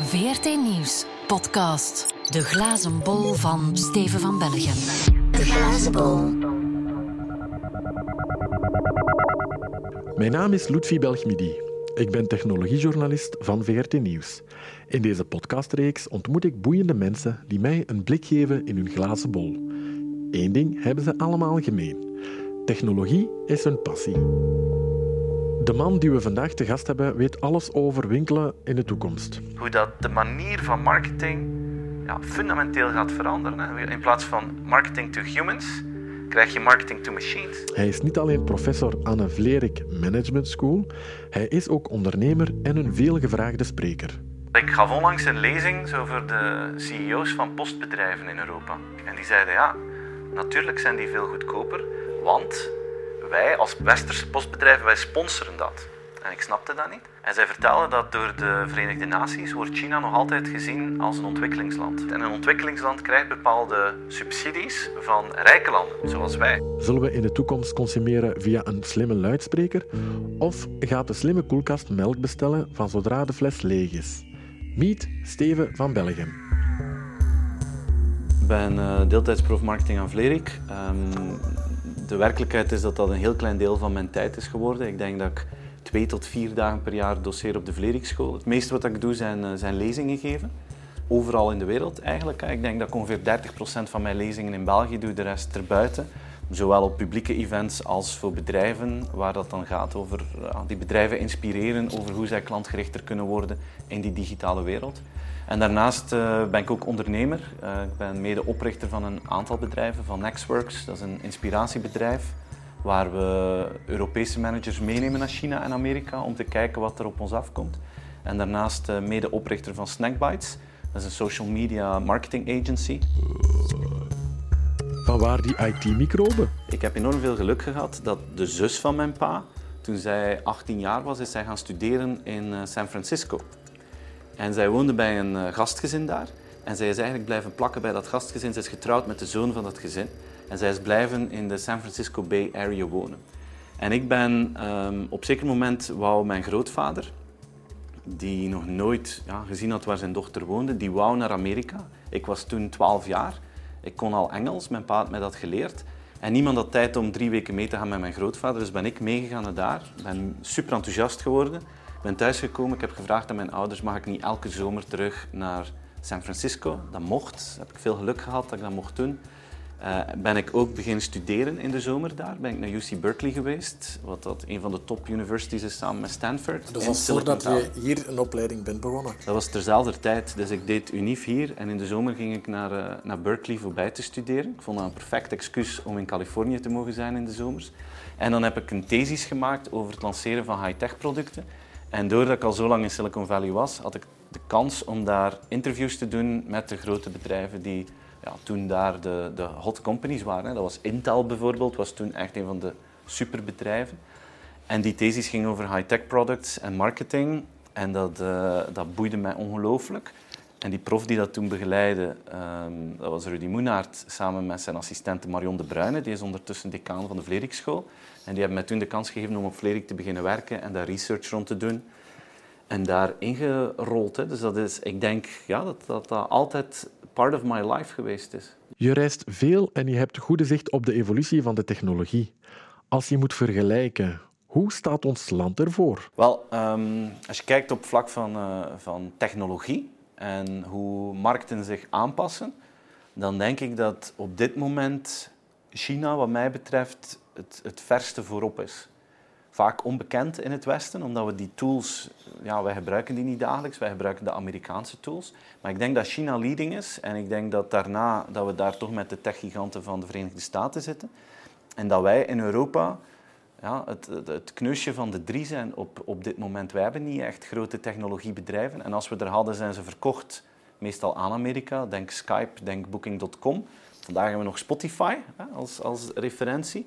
VRT Nieuws, podcast. De glazen bol van Steven van Bellegem. De glazen bol. Mijn naam is Ludwig Belgmidi. Ik ben technologiejournalist van VRT Nieuws. In deze podcastreeks ontmoet ik boeiende mensen die mij een blik geven in hun glazen bol. Eén ding hebben ze allemaal gemeen. Technologie is hun passie. De man die we vandaag te gast hebben weet alles over winkelen in de toekomst. hoe dat de manier van marketing ja, fundamenteel gaat veranderen. Hè. In plaats van marketing to humans, krijg je marketing to machines. Hij is niet alleen professor aan een Vlerik Management School, hij is ook ondernemer en een veelgevraagde spreker. Ik gaf onlangs een lezing over de CEO's van postbedrijven in Europa. En die zeiden, ja, natuurlijk zijn die veel goedkoper, want wij als westerse postbedrijven, wij sponsoren dat. En ik snapte dat niet. En zij vertelden dat door de Verenigde Naties wordt China nog altijd gezien als een ontwikkelingsland. En een ontwikkelingsland krijgt bepaalde subsidies van rijke landen, zoals wij. Zullen we in de toekomst consumeren via een slimme luidspreker? Of gaat de slimme koelkast melk bestellen van zodra de fles leeg is? Meet Steven van Bellegem. Ik ben uh, deeltijdsprof marketing aan Vlerik. Ehm, de werkelijkheid is dat dat een heel klein deel van mijn tijd is geworden. Ik denk dat ik twee tot vier dagen per jaar doseer op de Vleriksschool. Het meeste wat ik doe zijn, uh, zijn lezingen geven. Overal in de wereld eigenlijk. Ik denk dat ik ongeveer 30% van mijn lezingen in België doe, de rest erbuiten. Zowel op publieke events als voor bedrijven, waar dat dan gaat over uh, die bedrijven inspireren over hoe zij klantgerichter kunnen worden in die digitale wereld. En daarnaast uh, ben ik ook ondernemer. Uh, ik ben medeoprichter van een aantal bedrijven, van Nextworks. Dat is een inspiratiebedrijf waar we Europese managers meenemen naar China en Amerika om te kijken wat er op ons afkomt. En daarnaast medeoprichter van Snackbites. Dat is een social media marketing agency. Van waar die IT-microben? Ik heb enorm veel geluk gehad dat de zus van mijn pa, toen zij 18 jaar was, is zij gaan studeren in San Francisco. En zij woonde bij een uh, gastgezin daar. En zij is eigenlijk blijven plakken bij dat gastgezin. Zij is getrouwd met de zoon van dat gezin. En zij is blijven in de San Francisco Bay Area wonen. En ik ben um, op zeker moment wou mijn grootvader, die nog nooit ja, gezien had waar zijn dochter woonde, die wou naar Amerika. Ik was toen 12 jaar. Ik kon al Engels, mijn pa had mij dat geleerd. En niemand had tijd om drie weken mee te gaan met mijn grootvader. Dus ben ik meegegaan naar daar. Ben super enthousiast geworden. Ben thuisgekomen, ik heb gevraagd aan mijn ouders, mag ik niet elke zomer terug naar San Francisco? Dat mocht, heb ik veel geluk gehad dat ik dat mocht doen. Uh, ben ik ook beginnen studeren in de zomer daar. Ben ik naar UC Berkeley geweest, wat dat een van de top universities is samen met Stanford. Dat was voordat je hier een opleiding bent begonnen? Dat was terzelfde tijd. Dus ik deed UNIF hier en in de zomer ging ik naar, uh, naar Berkeley voorbij te studeren. Ik vond dat een perfect excuus om in Californië te mogen zijn in de zomers. En dan heb ik een thesis gemaakt over het lanceren van high-tech producten. En doordat ik al zo lang in Silicon Valley was, had ik de kans om daar interviews te doen met de grote bedrijven die toen daar de, de hot companies waren. Dat was Intel bijvoorbeeld, was toen echt een van de superbedrijven. En die thesis ging over high-tech products en marketing. En dat, uh, dat boeide mij ongelooflijk. En die prof die dat toen begeleidde, um, dat was Rudy Moenaert, samen met zijn assistente Marion de Bruyne. Die is ondertussen decaan van de Vleriksschool. En die hebben mij toen de kans gegeven om op Vlerik te beginnen werken en daar research rond te doen. En daar ingerold. Hè. Dus dat is, ik denk ja, dat, dat dat altijd part of my life geweest is. Je reist veel en je hebt goede zicht op de evolutie van de technologie. Als je moet vergelijken, hoe staat ons land ervoor? Wel, um, als je kijkt op vlak van, uh, van technologie en hoe markten zich aanpassen, dan denk ik dat op dit moment China, wat mij betreft, het, het verste voorop is. Vaak onbekend in het Westen, omdat we die tools, ja, wij gebruiken die niet dagelijks, wij gebruiken de Amerikaanse tools. Maar ik denk dat China leading is en ik denk dat daarna dat we daar toch met de techgiganten van de Verenigde Staten zitten. En dat wij in Europa ja, het, het, kneusje van de drie zijn op, op dit moment. Wij hebben niet echt grote technologiebedrijven. En als we er hadden, zijn ze verkocht meestal aan Amerika. Denk Skype, denk Booking.com. Vandaag hebben we nog Spotify hè, als, als referentie.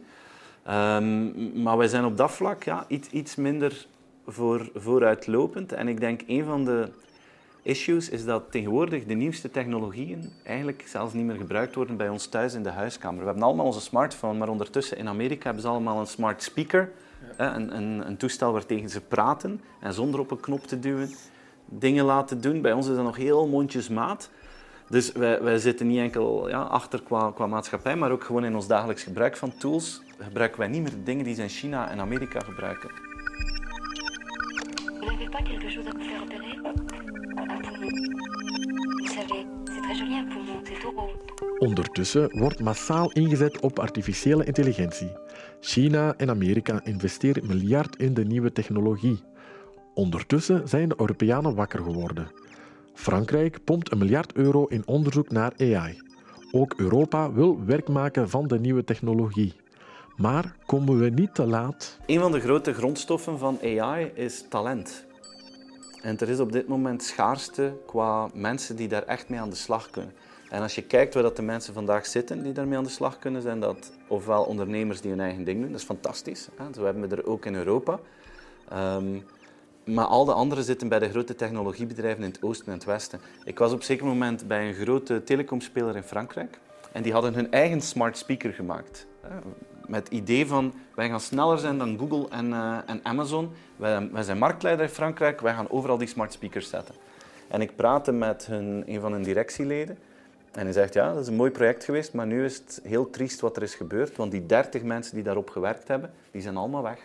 Um, maar wij zijn op dat vlak ja, iets, iets minder voor, vooruitlopend. En ik denk een van de issues is dat tegenwoordig de nieuwste technologieën eigenlijk zelfs niet meer gebruikt worden bij ons thuis in de huiskamer. We hebben allemaal onze smartphone, maar ondertussen in Amerika hebben ze allemaal een smart speaker. Een, een, een, toestel waartegen ze praten en zonder op een knop te duwen dingen laten doen. Bij ons is dat nog heel mondjesmaat. Dus wij, wij zitten niet enkel ja, achter qua, qua maatschappij, maar ook gewoon in ons dagelijks gebruik van tools gebruiken wij niet meer de dingen die ze in China en Amerika gebruiken. Ondertussen wordt massaal ingezet op artificiële intelligentie. China en Amerika investeren miljard in de nieuwe technologie. Ondertussen zijn de Europeanen wakker geworden. Frankrijk pompt een miljard euro in onderzoek naar AI. Ook Europa wil werk maken van de nieuwe technologie. Maar komen we niet te laat? Een van de grote grondstoffen van AI is talent. En er is op dit moment schaarste qua mensen die daar echt mee aan de slag kunnen. En als je kijkt waar dat de mensen vandaag zitten die daarmee aan de slag kunnen, zijn dat ofwel ondernemers die hun eigen ding doen, dat is fantastisch. Hè? Zo hebben we er ook in Europa. Ehm, maar al de anderen zitten bij de grote technologiebedrijven in het oosten en het westen. Ik was op een zeker moment bij een grote telecomspeler in Frankrijk. En die hadden hun eigen smart speaker gemaakt. Met het idee van, wij gaan sneller zijn dan Google en, eh, en Amazon. Wij, wij zijn marktleider in Frankrijk, wij gaan overal die smart speakers zetten. En ik praatte met hun, een van hun directieleden. En hij zegt, ja, dat is een mooi project geweest, maar nu is het heel triest wat er is gebeurd. Want die 30 mensen die daarop gewerkt hebben, die zijn allemaal weg.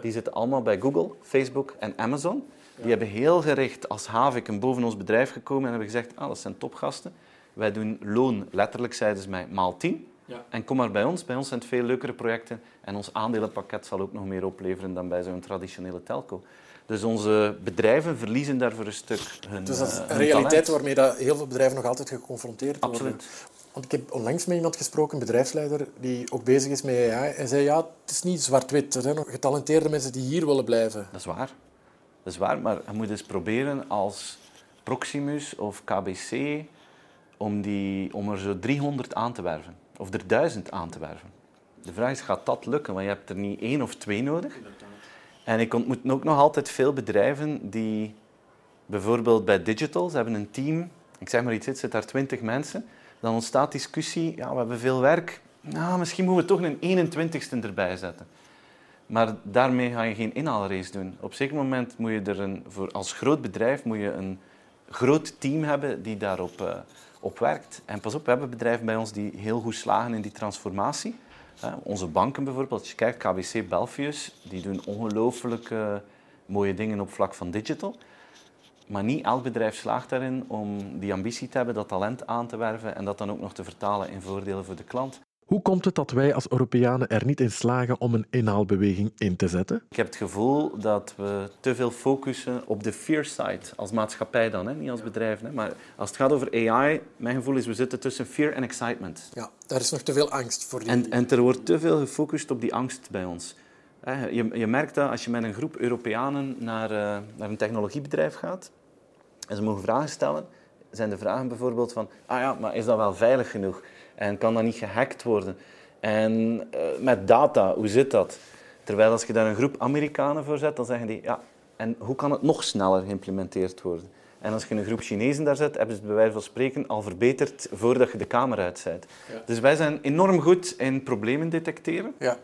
Die zitten allemaal bij Google, Facebook en Amazon. Die hebben heel gericht als Havik boven ons bedrijf gekomen en hebben gezegd, ah, dat zijn topgasten. Wij doen loon, letterlijk zeiden ze mij, maal 10. Ja. En kom maar bij ons. Bij ons zijn het veel leukere projecten. En ons aandelenpakket zal ook nog meer opleveren dan bij zo'n traditionele telco. Dus onze bedrijven verliezen daarvoor een stuk hun Dus dat is eh, een realiteit talent. waarmee dat heel veel bedrijven nog altijd geconfronteerd worden. Absoluut. Want ik heb onlangs met iemand gesproken, een bedrijfsleider, die ook bezig is met AI. En zei, ja, het is niet zwart-wit. Er zijn nog getalenteerde mensen die hier willen blijven. Dat is waar. Dat is waar, maar je moet eens proberen als Proximus of KBC om, die, om er zo 300 aan te werven. Of er 1000 aan te werven. De vraag is, gaat dat lukken? Want je hebt er niet één of twee nodig. En ik ontmoet ook nog altijd veel bedrijven die bijvoorbeeld bij Digital, ze hebben een team, ik zeg maar iets, het zit daar 20 mensen, dan ontstaat discussie, ja, we hebben veel werk, nou, misschien moeten we toch een 21ste erbij zetten. Maar daarmee ga je geen inhaalrace doen. Op zeker moment moet je er een, voor, als groot bedrijf moet je een groot team hebben die daarop eh, op werkt. En pas op, we hebben bedrijven bij ons die heel goed slagen in die transformatie. Onze banken bijvoorbeeld, als je kijkt, KBC Belfius, die doen ongelooflijk mooie dingen op vlak van digital. Maar niet elk bedrijf slaagt daarin om die ambitie te hebben, dat talent aan te werven en dat dan ook nog te vertalen in voordelen voor de klant. Hoe komt het dat wij als Europeanen er niet in slagen om een inhaalbeweging in te zetten? Ik heb het gevoel dat we te veel focussen op de fear side, als maatschappij dan, hè? niet als bedrijf. Hè? Maar als het gaat over AI, mijn gevoel is we zitten tussen fear en excitement. Ja, daar is nog te veel angst voor. Die... En, en er wordt te veel gefocust op die angst bij ons. Hè, Je, je merkt dat als je met een groep Europeanen naar, eh, naar een technologiebedrijf gaat en ze mogen vragen stellen, zijn de vragen bijvoorbeeld van, ah ja, maar is dat wel veilig genoeg? En kan dat niet gehackt worden? En eh, met data, hoe zit dat? Terwijl als je daar een groep Amerikanen voor zet, dan zeggen die, ja, en hoe kan het nog sneller geïmplementeerd worden? En als je een groep Chinezen daar zet, hebben ze het bij wijze van spreken al verbeterd voordat je de kamer uitzet. Dus wij zijn enorm goed in problemen detecteren. Ja.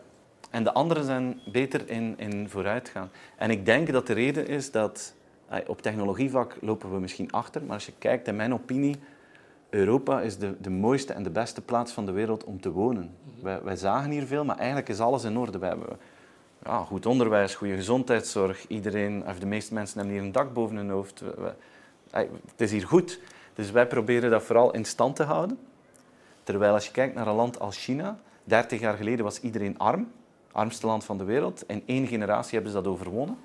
En de anderen zijn beter in, in vooruitgaan. En ik denk dat de reden is dat eh, op technologievlak lopen we misschien achter, maar als je kijkt, in mijn opinie, Europa is de, de mooiste en de beste plaats van de wereld om te wonen. Wij, wij zagen hier veel, maar eigenlijk is alles in orde. We hebben ja, goed onderwijs, goede gezondheidszorg. Iedereen, of de meeste mensen hebben hier een dak boven hun hoofd. We- we- het is hier goed. Dus wij proberen dat vooral in stand te houden. Terwijl als je kijkt naar een land als China, 30 jaar geleden was iedereen arm, armste land van de wereld. In één generatie hebben ze dat overwonnen.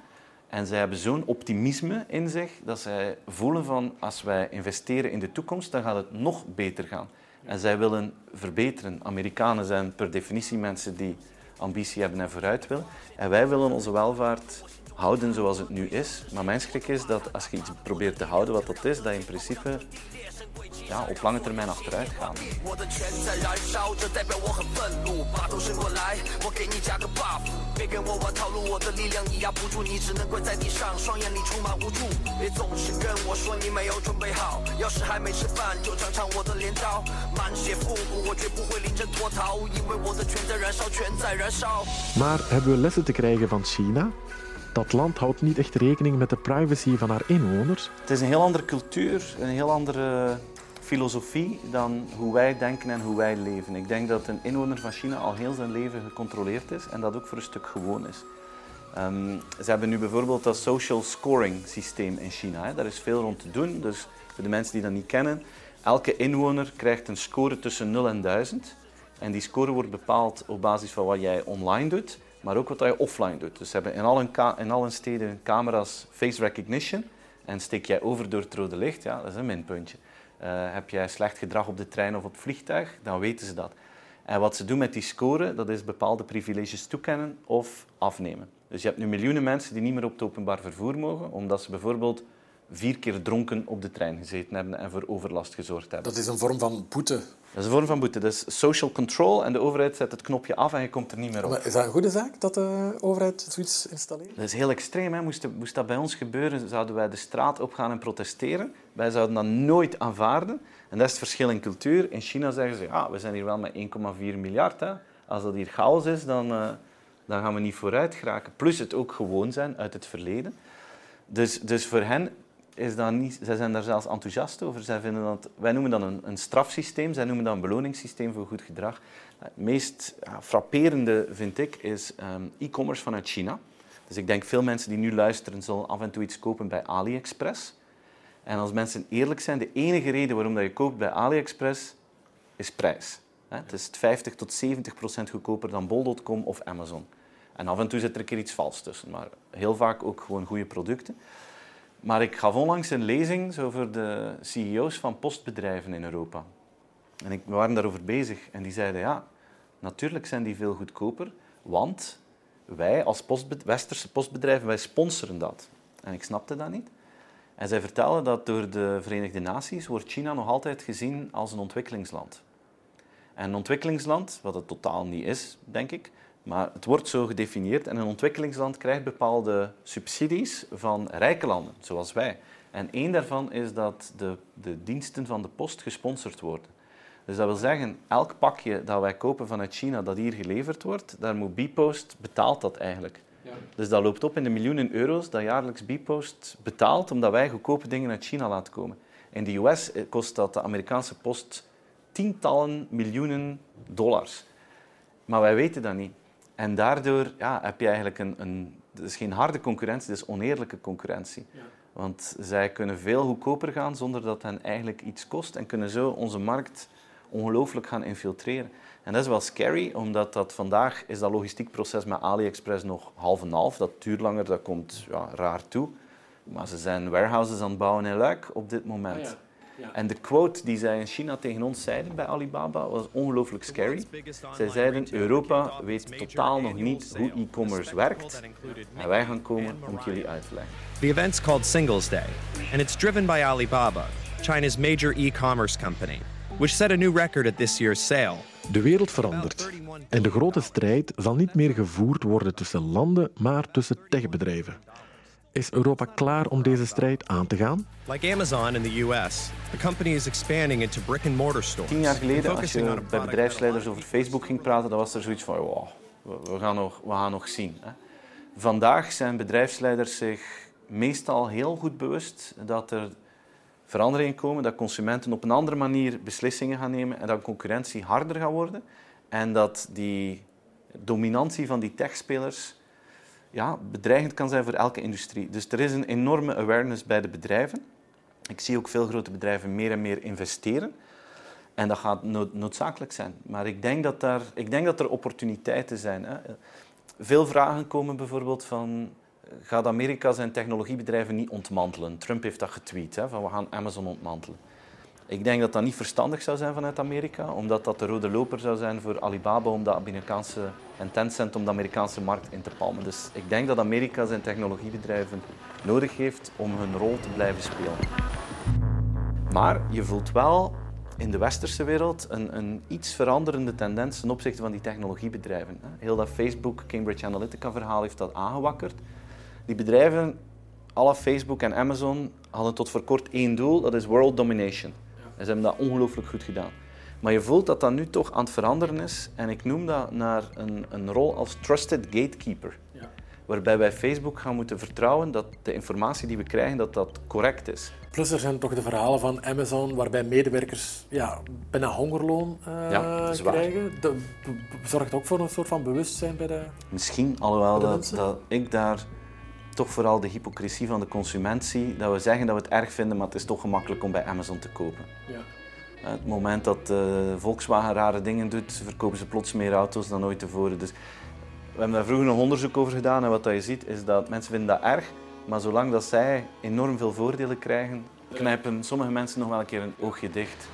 En zij hebben zo'n optimisme in zich dat zij voelen van als wij investeren in de toekomst, dan gaat het nog beter gaan. En zij willen verbeteren. Amerikanen zijn per definitie mensen die ambitie hebben en vooruit willen. En wij willen onze welvaart houden zoals het nu is. Maar mijn schrik is dat als je iets probeert te houden wat dat is, dat je in principe ja, op lange termijn achteruit gaan. Maar hebben we lessen te krijgen van China? Dat land houdt niet echt rekening met de privacy van haar inwoners. Het is een heel andere cultuur, een heel andere filosofie dan hoe wij denken en hoe wij leven. Ik denk dat een inwoner van China al heel zijn leven gecontroleerd is en dat ook voor een stuk gewoon is. Ehm, ze hebben nu bijvoorbeeld dat social scoring systeem in China. Hè. Daar is veel rond te doen. Dus voor de mensen die dat niet kennen, elke inwoner krijgt een score tussen 0 en 1000. En die score wordt bepaald op basis van wat jij online doet, maar ook wat je offline doet. Dus ze hebben in alle, in alle steden camera's face recognition. En steek jij over door het rode licht, ja, dat is een minpuntje. Uh, heb jij slecht gedrag op de trein of op het vliegtuig, dan weten ze dat. En wat ze doen met die score, dat is bepaalde privileges toekennen of afnemen. Dus je hebt nu miljoenen mensen die niet meer op het openbaar vervoer mogen, omdat ze bijvoorbeeld vier keer dronken op de trein gezeten hebben en voor overlast gezorgd hebben. Dat is een vorm van boete. Dat is een vorm van boete. Dat is social control en de overheid zet het knopje af en je komt er niet meer op. Maar is dat een goede zaak dat de overheid zoiets installeert? Dat is heel extreem. Hè. Moest, moest dat bij ons gebeuren, zouden wij de straat opgaan en protesteren. Wij zouden dat nooit aanvaarden. En dat is het verschil in cultuur. In China zeggen ze, ja, we zijn hier wel met 1,4 miljard. Hè. Als dat hier chaos is, dan, uh, dan gaan we niet vooruit geraken. Plus het ook gewoon zijn uit het verleden. Dus, dus voor hen is niet... Zij zijn daar zelfs enthousiast over. Zij vinden dat, wij noemen dat een, een strafsysteem, zij noemen dat een beloningssysteem voor goed gedrag. Het meest frapperende, vind ik, is um, e-commerce vanuit China. Dus ik denk veel mensen die nu luisteren zullen af en toe iets kopen bij AliExpress. En als mensen eerlijk zijn, de enige reden waarom dat je koopt bij AliExpress is prijs. Het is 50 tot 70 procent goedkoper dan bol.com of Amazon. En af en toe zit er een keer iets vals tussen, maar heel vaak ook gewoon goede producten. Maar ik gaf onlangs een lezing over de CEO's van postbedrijven in Europa. En ik, we waren daarover bezig en die zeiden, ja, natuurlijk zijn die veel goedkoper, want wij als westerse postbedrijven, wij sponsoren dat. En ik snapte dat niet. En zij vertellen dat door de Verenigde Naties wordt China nog altijd gezien als een ontwikkelingsland. En een ontwikkelingsland, wat het totaal niet is, denk ik, maar het wordt zo gedefinieerd en een ontwikkelingsland krijgt bepaalde subsidies van rijke landen, zoals wij. En één daarvan is dat de, de diensten van de post gesponsord worden. Dus dat wil zeggen, elk pakje dat wij kopen vanuit China dat hier geleverd wordt, daar moet Bpost betaalt dat eigenlijk. Ja. Dus dat loopt op in de miljoenen euro's dat jaarlijks Bpost betaalt omdat wij goedkope dingen uit China laten komen. In de US kost dat de Amerikaanse post tientallen miljoenen dollars. Maar wij weten dat niet. En daardoor ja, heb je eigenlijk een, een... Het is geen harde concurrentie, het is oneerlijke concurrentie. Ja. Want zij kunnen veel goedkoper gaan zonder dat hen eigenlijk iets kost en kunnen zo onze markt ongelooflijk gaan infiltreren. En dat is wel scary, omdat dat vandaag is dat logistiekproces met AliExpress nog half en half. Dat duurt langer, dat komt ja, raar toe. Maar ze zijn warehouses aan het bouwen in Luik op dit moment. En de quote die zij in China tegen ons zeiden bij Alibaba was ongelooflijk scary. Zij zeiden, Europa weet totaal nog niet hoe e-commerce werkt en wij gaan komen om het jullie uit te leggen. The event's called Singles Day and it's driven by Alibaba, China's major e-commerce company, which set a new record at this year's sale. De wereld verandert en de grote strijd zal niet meer gevoerd worden tussen landen, maar tussen techbedrijven. Is Europa klaar om deze strijd aan te gaan? Like Amazon in the US, the company is expanding into brick and mortar stores. Tien jaar geleden, als je bij bedrijfsleiders over Facebook ging praten, dan was er zoiets van, wow, we gaan nog, we gaan nog zien. Hè. Vandaag zijn bedrijfsleiders zich meestal heel goed bewust dat er veranderingen komen, dat consumenten op een andere manier beslissingen gaan nemen en dat concurrentie harder gaat worden en dat die dominantie van die techspelers ja, bedreigend kan zijn voor elke industrie. Dus er is een enorme awareness bij de bedrijven. Ik zie ook veel grote bedrijven meer en meer investeren. En dat gaat noodzakelijk zijn. Maar ik denk dat, daar, ik denk dat er opportuniteiten zijn. Hè. Veel vragen komen bijvoorbeeld van... Gaat Amerika zijn technologiebedrijven niet ontmantelen? Trump heeft dat getweet, hè, van we gaan Amazon ontmantelen. Ik denk dat dat niet verstandig zou zijn vanuit Amerika, omdat dat de rode loper zou zijn voor Alibaba om de Amerikaanse, en Tencent om de Amerikaanse markt in te palmen. Dus ik denk dat Amerika zijn technologiebedrijven nodig heeft om hun rol te blijven spelen. Maar je voelt wel in de westerse wereld een, een iets veranderende tendens ten opzichte van die technologiebedrijven. Heel dat Facebook, Cambridge Analytica verhaal heeft dat aangewakkerd. Die bedrijven, alle Facebook en Amazon, hadden tot voor kort één doel, dat is world domination. En ze hebben dat ongelooflijk goed gedaan. Maar je voelt dat dat nu toch aan het veranderen is. En ik noem dat naar een, een rol als trusted gatekeeper. Ja. waarbij wij Facebook gaan moeten vertrouwen dat de informatie die we krijgen, dat dat correct is. Plus er zijn toch de verhalen van Amazon waarbij medewerkers ja, bijna hongerloon uh, Ja, dat krijgen. Dat zorgt ook voor een soort van bewustzijn bij de... Misschien, alhoewel de dat, dat ik daar toch vooral de hypocrisie van de consument zie, dat we zeggen dat we het erg vinden, maar het is toch gemakkelijk om bij Amazon te kopen. Ja. Uh, Het moment dat eh, Volkswagen rare dingen doet, verkopen ze plots meer auto's dan ooit tevoren. Dus we hebben daar vroeger nog onderzoek over gedaan en wat dat je ziet is dat mensen vinden dat erg, maar zolang dat zij enorm veel voordelen krijgen, knijpen sommige mensen nog wel een keer een oogje dicht.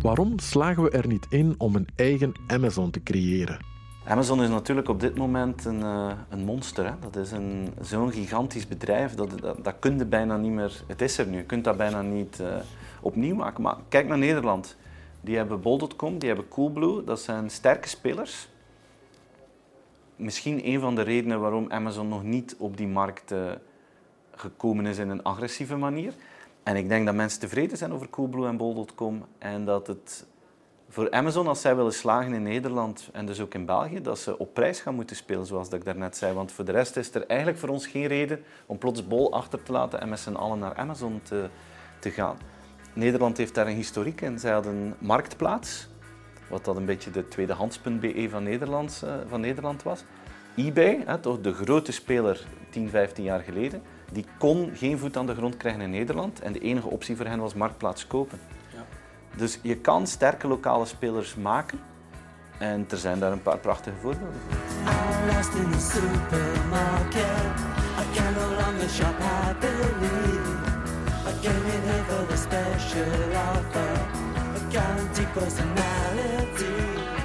Waarom slagen we er niet in om een eigen Amazon te creëren? Amazon is natuurlijk op dit moment een, eh, een monster. Hè? Dat is een, zo'n gigantisch bedrijf, dat, dat, dat kun je bijna niet meer... Het is er nu, je kunt dat bijna niet eh, opnieuw maken. Maar kijk naar Nederland. Die hebben bol.com, die hebben Coolblue. Dat zijn sterke spelers. Misschien een van de redenen waarom Amazon nog niet op die markt eh, gekomen is in een agressieve manier. En ik denk dat mensen tevreden zijn over Coolblue en bol.com. En dat het voor Amazon, als zij willen slagen in Nederland en dus ook in België, dat ze op prijs gaan moeten spelen, zoals dat ik daarnet zei. Want voor de rest is er eigenlijk voor ons geen reden om plots bol achter te laten en met z'n allen naar Amazon te, te gaan. Nederland heeft daar een historiek in. Zij hadden marktplaats, wat dat een beetje de tweedehands.be van, Nederlands, eh, van Nederland was. eBay, hè, toch de grote speler 10, 15 jaar geleden, die kon geen voet aan de grond krijgen in Nederland en de enige optie voor hen was marktplaats kopen. Dus je kan sterke lokale spelers maken. En er zijn daar een paar prachtige voorbeelden van.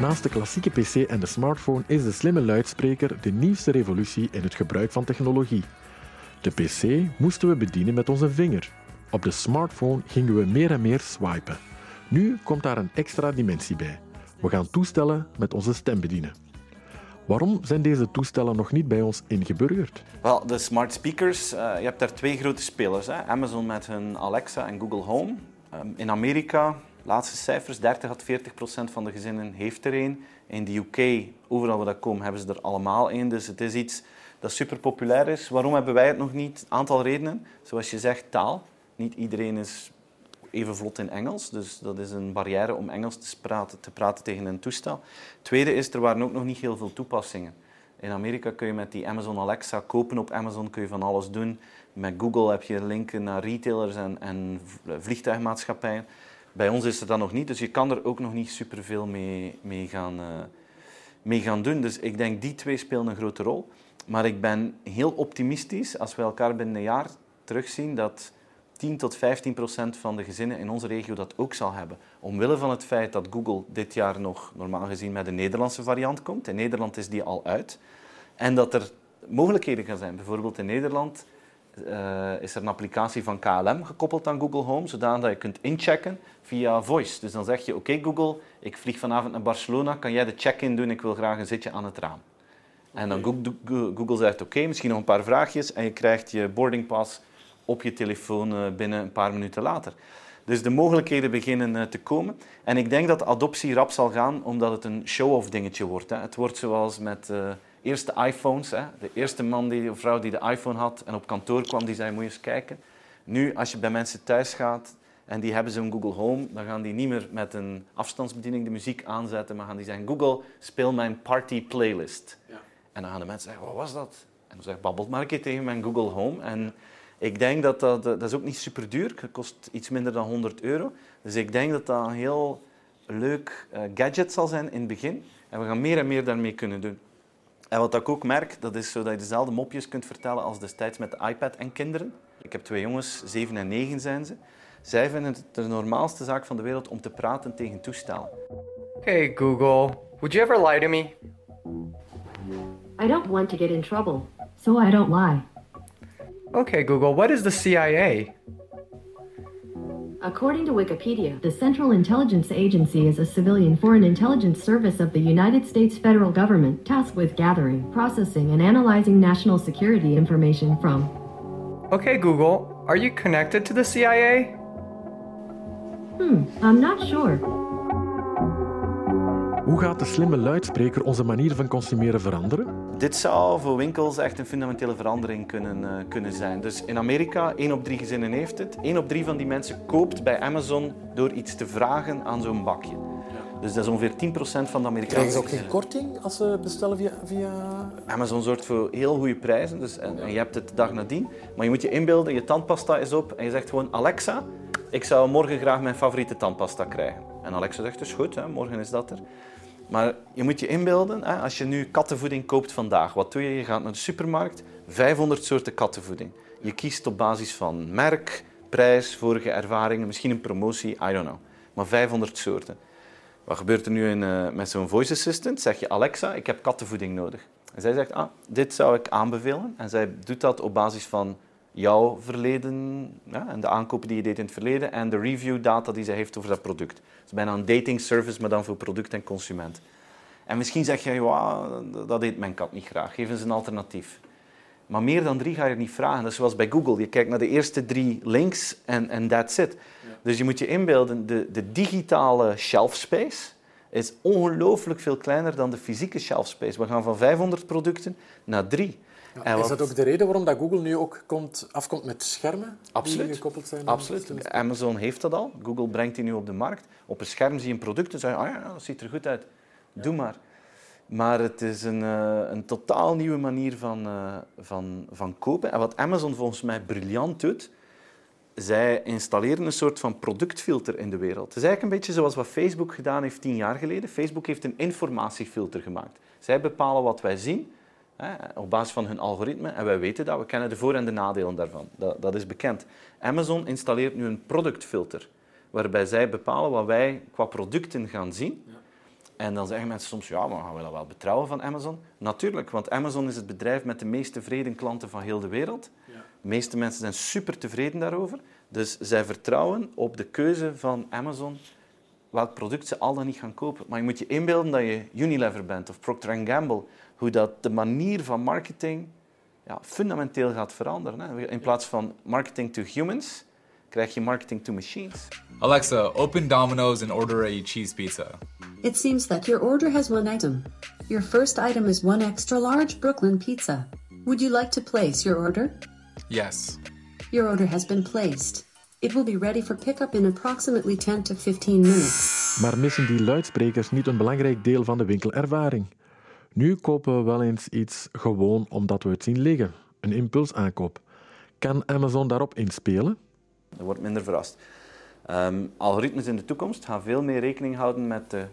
Naast de klassieke PC en de smartphone is de slimme luidspreker de nieuwste revolutie in het gebruik van technologie. De PC moesten we bedienen met onze vinger. Op de smartphone gingen we meer en meer swipen. Nu komt daar een extra dimensie bij. We gaan toestellen met onze stem bedienen. Waarom zijn deze toestellen nog niet bij ons ingeburgerd? Wel, de smart speakers, eh, je hebt daar twee grote spelers. Hè? Amazon met hun Alexa en Google Home. Ehm, in Amerika, laatste cijfers, 30 tot 40 procent van de gezinnen heeft er een. In de UK, overal waar dat komen, hebben ze er allemaal een. Dus het is iets dat super populair is. Waarom hebben wij het nog niet? Aantal redenen. Zoals je zegt, taal. Niet iedereen is even vlot in Engels. Dus dat is een barrière om Engels te praten, te praten tegen een toestel. Tweede is, er waren ook nog niet heel veel toepassingen. In Amerika kun je met die Amazon Alexa kopen op Amazon, kun je van alles doen. Met Google heb je linken naar retailers en, en vliegtuigmaatschappijen. Bij ons is er dat nog niet, dus je kan er ook nog niet superveel mee, mee, gaan, eh, mee gaan doen. Dus ik denk die twee spelen een grote rol. Maar ik ben heel optimistisch als we elkaar binnen een jaar terugzien dat 10 tot 15 procent van de gezinnen in onze regio dat ook zal hebben. Omwille van het feit dat Google dit jaar nog normaal gezien met een Nederlandse variant komt. In Nederland is die al uit. En dat er mogelijkheden gaan zijn. Bijvoorbeeld in Nederland eh, is er een applicatie van KLM gekoppeld aan Google Home, zodat je kunt inchecken via voice. Dus dan zeg je, oké Google, ik vlieg vanavond naar Barcelona, kan jij de check-in doen, ik wil graag een zitje aan het raam. En dan Google, Google zegt, oké, misschien nog een paar vraagjes en je krijgt je boarding pass op je telefoon eh, binnen een paar minuten later. Dus de mogelijkheden beginnen eh, te komen. En ik denk dat de adoptie rap zal gaan, omdat het een show-off dingetje wordt. Hè. Het wordt zoals met uh, eerste iPhones. Hè. De eerste man die, of vrouw die de iPhone had en op kantoor kwam, die zei, moet je eens kijken. Nu, als je bij mensen thuis gaat en die hebben zo'n Google Home, dan gaan die niet meer met een afstandsbediening de muziek aanzetten, maar gaan die zeggen, Google, speel mijn party playlist. Ja. En dan gaan de mensen zeggen, wat was dat? En dan zeg babbelt maar een keer tegen mijn Google Home. En ik denk dat dat, dat is ook niet super duur. Het kost iets minder dan 100 euro. Dus ik denk dat dat een heel leuk uh, gadget zal zijn in het begin. En we gaan meer en meer daarmee kunnen doen. En wat ik ook merk, dat is zo dat je dezelfde mopjes kunt vertellen als destijds met de iPad en kinderen. Ik heb twee jongens, 7 en 9 zijn ze. Zij vinden het de normaalste zaak van de wereld om te praten tegen toestel. Hey Google, would you ever lie to me? I don't want to get in trouble, so I don't lie. Okay, Google, what is the CIA? According to Wikipedia, the Central Intelligence Agency is a civilian foreign intelligence service of the United States federal government tasked with gathering, processing, and analyzing national security information from. Okay, Google, are you connected to the CIA? Hmm, I'm not sure. Hoe gaat de slimme luidspreker onze manier van consumeren veranderen? Dit zou voor winkels echt een fundamentele verandering kunnen, uh, kunnen zijn. Dus in Amerika, 1 op 3 gezinnen heeft het. 1 op 3 van die mensen koopt bij Amazon door iets te vragen aan zo'n bakje. Dus dat is ongeveer 10% van de Amerikaanse Krijgen ze ook geen korting als ze bestellen via... via... Amazon zorgt voor heel goede prijzen dus, en, en, je hebt het de dag nadien. Maar je moet je inbeelden, je tandpasta is op en je zegt gewoon Alexa, ik zou morgen graag mijn favoriete tandpasta krijgen. En Alexa zegt, dus goed, hè, morgen is dat er. Maar je moet je inbeelden, hè, als je nu kattenvoeding koopt vandaag, wat doe je? Je gaat naar de supermarkt, 500 soorten kattenvoeding. Je kiest op basis van merk, prijs, vorige ervaringen, misschien een promotie, I don't know. Maar 500 soorten. Wat gebeurt er nu in, uh, met zo'n voice assistant? Zeg je Alexa, ik heb kattenvoeding nodig. En zij zegt, ah, dit zou ik aanbevelen. En zij doet dat op basis van jouw verleden ja, en de aankopen die je deed in het verleden en de review data die ze heeft over dat product. Het is bijna een dating service, maar dan voor product en consument. En misschien zeg je, wow, dat eet mijn kat niet graag, geef eens een alternatief. Maar meer dan drie ga je niet vragen. Dat is zoals bij Google. Je kijkt naar de eerste drie links en, en that's it. Dus je moet je inbeelden, de, de digitale shelf space is ongelooflijk veel kleiner dan de fysieke shelf space. We gaan van 500 producten naar drie. Ja, is dat ook de reden waarom dat Google nu ook komt, afkomt met schermen Absoluut. die gekoppeld zijn? Absoluut. Amazon heeft dat al. Google brengt die nu op de markt. Op een scherm zie je een product en zeg je, oh ja, dat ziet er goed uit. Doe maar. Maar het is een, uh, een totaal nieuwe manier van, uh, van, van kopen. En wat Amazon volgens mij briljant doet, zij installeren een soort van productfilter in de wereld. Het is eigenlijk een beetje zoals wat Facebook gedaan heeft tien jaar geleden. Facebook heeft een informatiefilter gemaakt. Zij bepalen wat wij zien hè, op basis van hun algoritme en wij weten dat. We kennen de voor- en de nadelen daarvan. Dat, dat is bekend. Amazon installeert nu een productfilter, waarbij zij bepalen wat wij qua producten gaan zien. Ja. En dan zeggen mensen soms, ja, maar gaan we dat wel betrouwen van Amazon? Natuurlijk, want Amazon is het bedrijf met de meest tevreden klanten van heel de wereld. Ja. De meeste mensen zijn super tevreden daarover. Dus zij vertrouwen op de keuze van Amazon welk product ze al dan niet gaan kopen. Maar je moet je inbeelden dat je Unilever bent of Procter Gamble, hoe dat de manier van marketing ja, fundamenteel gaat veranderen. Hè. In plaats van marketing to humans, krijg je marketing to machines. Alexa, open Domino's and order a cheese pizza. It seems that your order has one item. Your first item is one extra large Brooklyn pizza. Would you like to place your order? Yes. Your order has been placed. It will be ready for pickup in approximately 10 to 15 minutes. Maar missen die luidsprekers niet een belangrijk deel van de winkelervaring? Nu kopen we wel eens iets gewoon omdat we het zien liggen. Een impulsaankoop. Kan Amazon daarop inspelen? Er wordt minder verrast. Um, algoritmes in de toekomst gaan veel meer rekening houden met de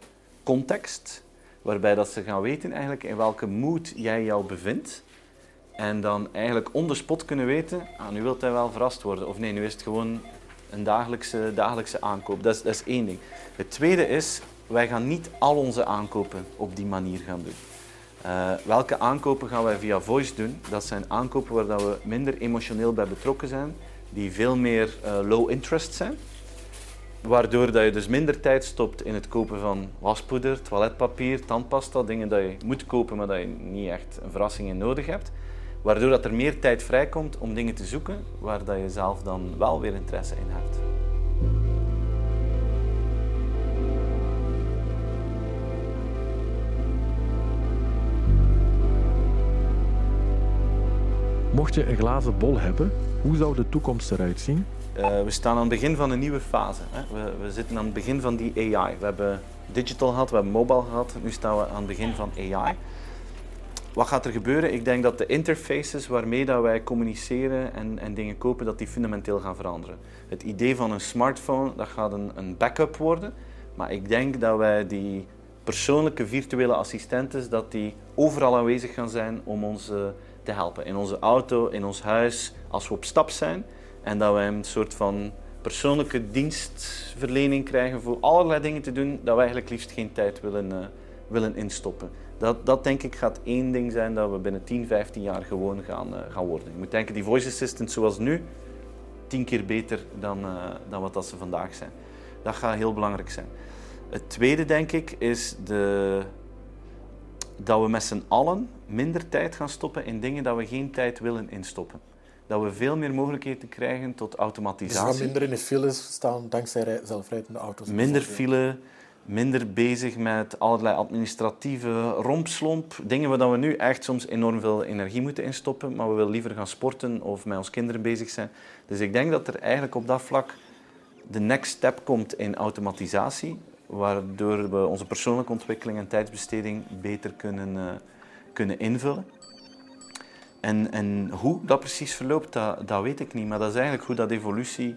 context, waarbij dat ze gaan weten eigenlijk in welke mood jij jou bevindt. En dan eigenlijk on the spot kunnen weten, ah, nu wilt hij wel verrast worden. Of nee, nu is het gewoon een dagelijkse, dagelijkse aankoop. Dat is, dat is één ding. Het tweede is, wij gaan niet al onze aankopen op die manier gaan doen. Uh, welke aankopen gaan wij via voice doen? Dat zijn aankopen waar dat we minder emotioneel bij betrokken zijn, die veel meer uh, low interest zijn. Waardoor dat je dus minder tijd stopt in het kopen van waspoeder, toiletpapier, tandpasta, dingen dat je moet kopen, maar dat je niet echt een verrassing in nodig hebt. Waardoor dat er meer tijd vrijkomt om dingen te zoeken waar dat je zelf dan wel weer interesse in hebt. Mocht je een glazen bol hebben, hoe zou de toekomst eruit zien? Uh, we staan aan het begin van een nieuwe fase. Hè. We, we, zitten aan het begin van die AI. We hebben digital gehad, we hebben mobile gehad. Nu staan we aan het begin van AI. Wat gaat er gebeuren? Ik denk dat de interfaces waarmee dat wij communiceren en, en dingen kopen, dat die fundamenteel gaan veranderen. Het idee van een smartphone, dat gaat een, een backup worden. Maar ik denk dat wij die persoonlijke virtuele assistenten, dat die overal aanwezig gaan zijn om ons uh, te helpen. In onze auto, in ons huis, als we op stap zijn. En dat wij een soort van persoonlijke dienstverlening krijgen voor allerlei dingen te doen dat we eigenlijk liefst geen tijd willen, uh, willen instoppen. Dat, dat denk ik gaat één ding zijn dat we binnen 10, 15 jaar gewoon gaan, uh, gaan worden. Je moet denken, die voice assistants zoals nu, tien keer beter dan, uh, dan wat dat ze vandaag zijn. Dat gaat heel belangrijk zijn. Het tweede, denk ik, is de, dat we met z'n allen minder tijd gaan stoppen in dingen dat we geen tijd willen instoppen. Dat we veel meer mogelijkheden krijgen tot automatisatie. Dus we gaan minder in de files staan dankzij zelfrijdende auto's. Minder file, minder bezig met allerlei administratieve rompslomp. Dingen waar we nu echt soms enorm veel energie moeten instoppen, maar we willen liever gaan sporten of met ons kinderen bezig zijn. Dus ik denk dat er eigenlijk op dat vlak de next step komt in automatisatie, waardoor we onze persoonlijke ontwikkeling en tijdsbesteding beter kunnen, uh, kunnen invullen. En, en hoe dat precies verloopt, dat, dat weet ik niet, maar dat is eigenlijk hoe dat evolutie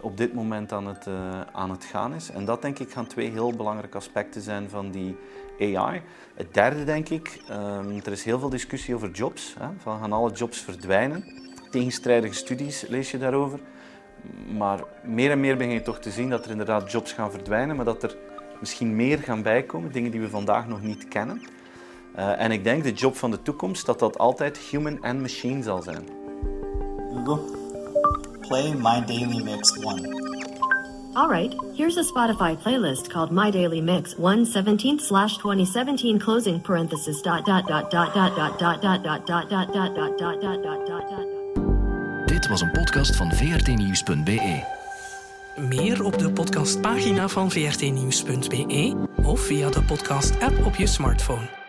op dit moment aan het, uh, aan het gaan is. En dat denk ik gaan twee heel belangrijke aspecten zijn van die AI. Het derde denk ik, um, er is heel veel discussie over jobs. Hè, van gaan alle jobs verdwijnen? Tegenstrijdige studies lees je daarover. Maar meer en meer begin je toch te zien dat er inderdaad jobs gaan verdwijnen, maar dat er misschien meer gaan bijkomen, dingen die we vandaag nog niet kennen. Uh, en ik denk de job van de toekomst dat dat altijd human en machine zal zijn. Play My Daily Mix 1. Alright, here's a Spotify playlist called My Daily Mix 117 slash 2017 closing parenthesis dot dot dot dot dot dot dot dot dot dot dot dot dot dot dot dot dot Dit was een podcast van vrtnieuws.be. Meer op de podcastpagina van vrtnieuws.be of via de podcast-app op je smartphone.